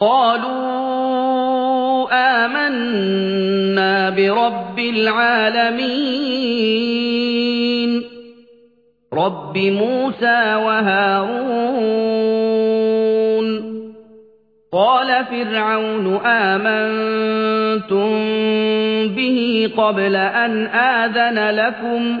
قالوا آمنا برب العالمين. رب موسى وهارون. قال فرعون آمنتم به قبل أن آذن لكم؟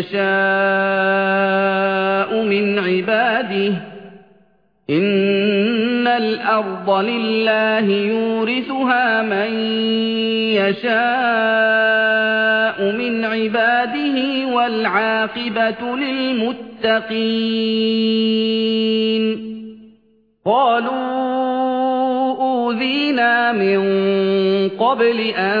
يشاء من عباده. إن الأرض لله يورثها من يشاء من عباده والعاقبة للمتقين. قالوا أوذينا من قبل أن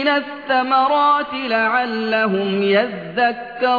من الثمرات لعلهم يذكرون